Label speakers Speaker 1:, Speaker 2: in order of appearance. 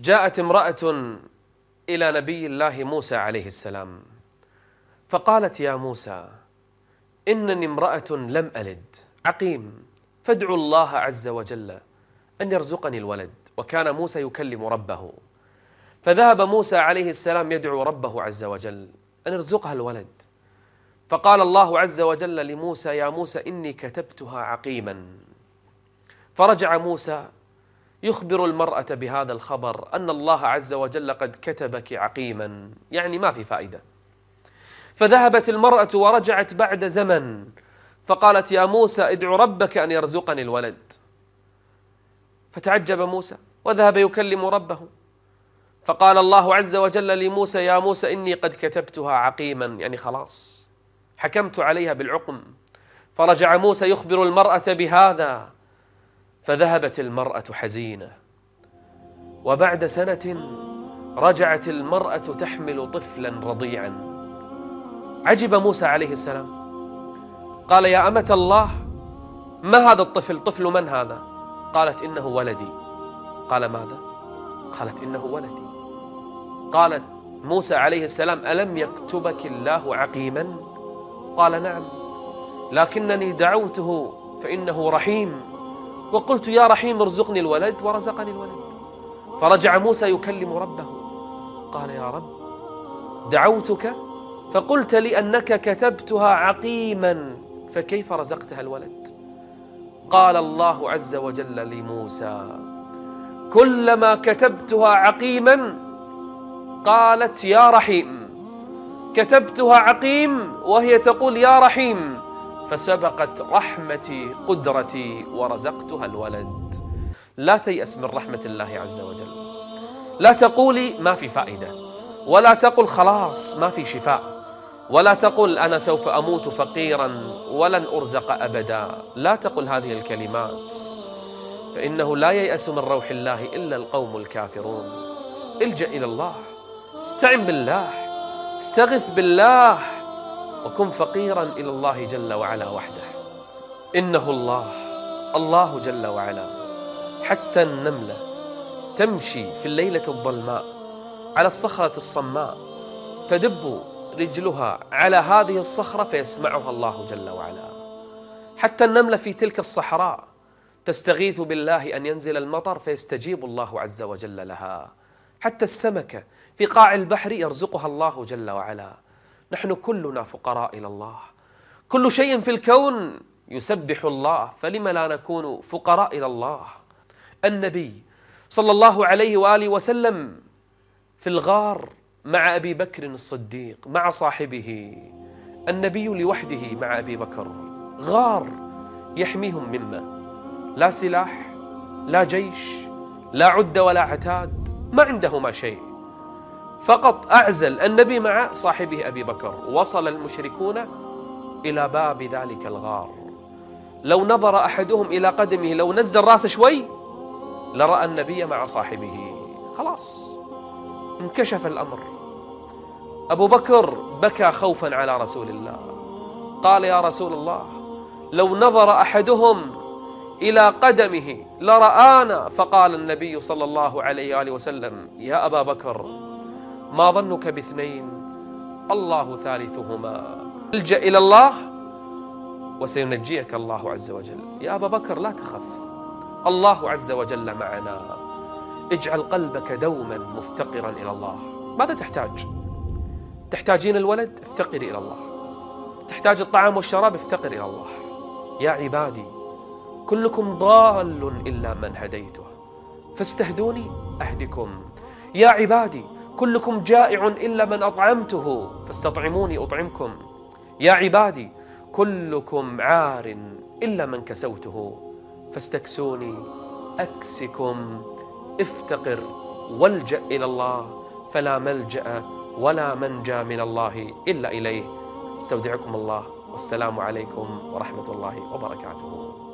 Speaker 1: جاءت امرأة إلى نبي الله موسى عليه السلام فقالت يا موسى إنني امرأة لم ألد عقيم فادعوا الله عز وجل أن يرزقني الولد وكان موسى يكلم ربه. فذهب موسى عليه السلام يدعو ربه عز وجل أن يرزقها الولد. فقال الله عز وجل لموسى يا موسى إني كتبتها عقيما. فرجع موسى يخبر المرأة بهذا الخبر أن الله عز وجل قد كتبك عقيما. يعني ما في فائدة. فذهبت المرأة ورجعت بعد زمن فقالت يا موسى ادع ربك أن يرزقني الولد. فتعجب موسى وذهب يكلم ربه. فقال الله عز وجل لموسى يا موسى إني قد كتبتها عقيما. يعني خلاص حكمت عليها بالعقم. فرجع موسى يخبر المرأة بهذا. فذهبت المرأة حزينة. وبعد سنة رجعت المرأة تحمل طفلا رضيعا. عجب موسى عليه السلام. قال يا أمة الله ما هذا الطفل؟ طفل من هذا؟ قالت إنه ولدي. قال ماذا؟ قالت إنه ولدي. قالت موسى عليه السلام ألم يكتبك الله عقيما؟ قال نعم. لكنني دعوته فإنه رحيم. وقلت يا رحيم ارزقني الولد ورزقني الولد. فرجع موسى يكلم ربه. قال يا رب دعوتك فقلت لي أنك كتبتها عقيما فكيف رزقتها الولد؟ قال الله عز وجل لموسى كلما كتبتها عقيما قالت يا رحيم. كتبتها عقيم وهي تقول يا رحيم فسبقت رحمتي قدرتي ورزقتها الولد. لا تيأس من رحمة الله عز وجل. لا تقولي ما في فائدة. ولا تقل خلاص ما في شفاء. ولا تقل أنا سوف أموت فقيرا ولن أرزق أبدا. لا تقل هذه الكلمات. فإنه لا ييأس من روح الله إلا القوم الكافرون. الجأ إلى الله. استعن بالله. استغث بالله. وكن فقيرا إلى الله جل وعلا وحده. إنه الله الله جل وعلا. حتى النملة تمشي في الليلة الظلماء على الصخرة الصماء تدب رجلها على هذه الصخرة فيسمعها الله جل وعلا. حتى النملة في تلك الصحراء تستغيث بالله أن ينزل المطر فيستجيب الله عز وجل لها. حتى السمكة في قاع البحر يرزقها الله جل وعلا. نحن كلنا فقراء إلى الله. كل شيء في الكون يسبح الله فلم لا نكون فقراء إلى الله؟ النبي صلى الله عليه وآله وسلم في الغار مع أبي بكر الصديق مع صاحبه النبي لوحده مع أبي بكر. غار يحميهم مما لا سلاح لا جيش لا عدة ولا عتاد ما عندهما شيء. فقط أعزل النبي مع صاحبه أبي بكر. وصل المشركون إلى باب ذلك الغار. لو نظر أحدهم إلى قدمه لو نزل راسه شوي لرأى النبي مع صاحبه. خلاص انكشف الأمر. أبو بكر بكى خوفا على رسول الله. قال يا رسول الله لو نظر أحدهم إلى قدمه لرآنا. فقال النبي صلى الله عليه وآله وسلم يا أبا بكر ما ظنك باثنين؟ الله ثالثهما. الجأ إلى الله وسينجيك الله عز وجل. يا أبا بكر لا تخف. الله عز وجل معنا. اجعل قلبك دوما مفتقرا إلى الله. ماذا تحتاج؟ تحتاجين الولد؟ افتقري إلى الله. تحتاج الطعام والشراب؟ افتقري إلى الله. يا عبادي كلكم ضال إلا من هديته. فاستهدوني أهدكم. يا عبادي كلكم جائع إلا من أطعمته فاستطعموني أطعمكم. يا عبادي كلكم عار إلا من كسوته فاستكسوني أكسكم افتقر والجأ إلى الله فلا ملجأ ولا منجى من الله إلا إليه. استودعكم الله والسلام عليكم ورحمة الله وبركاته.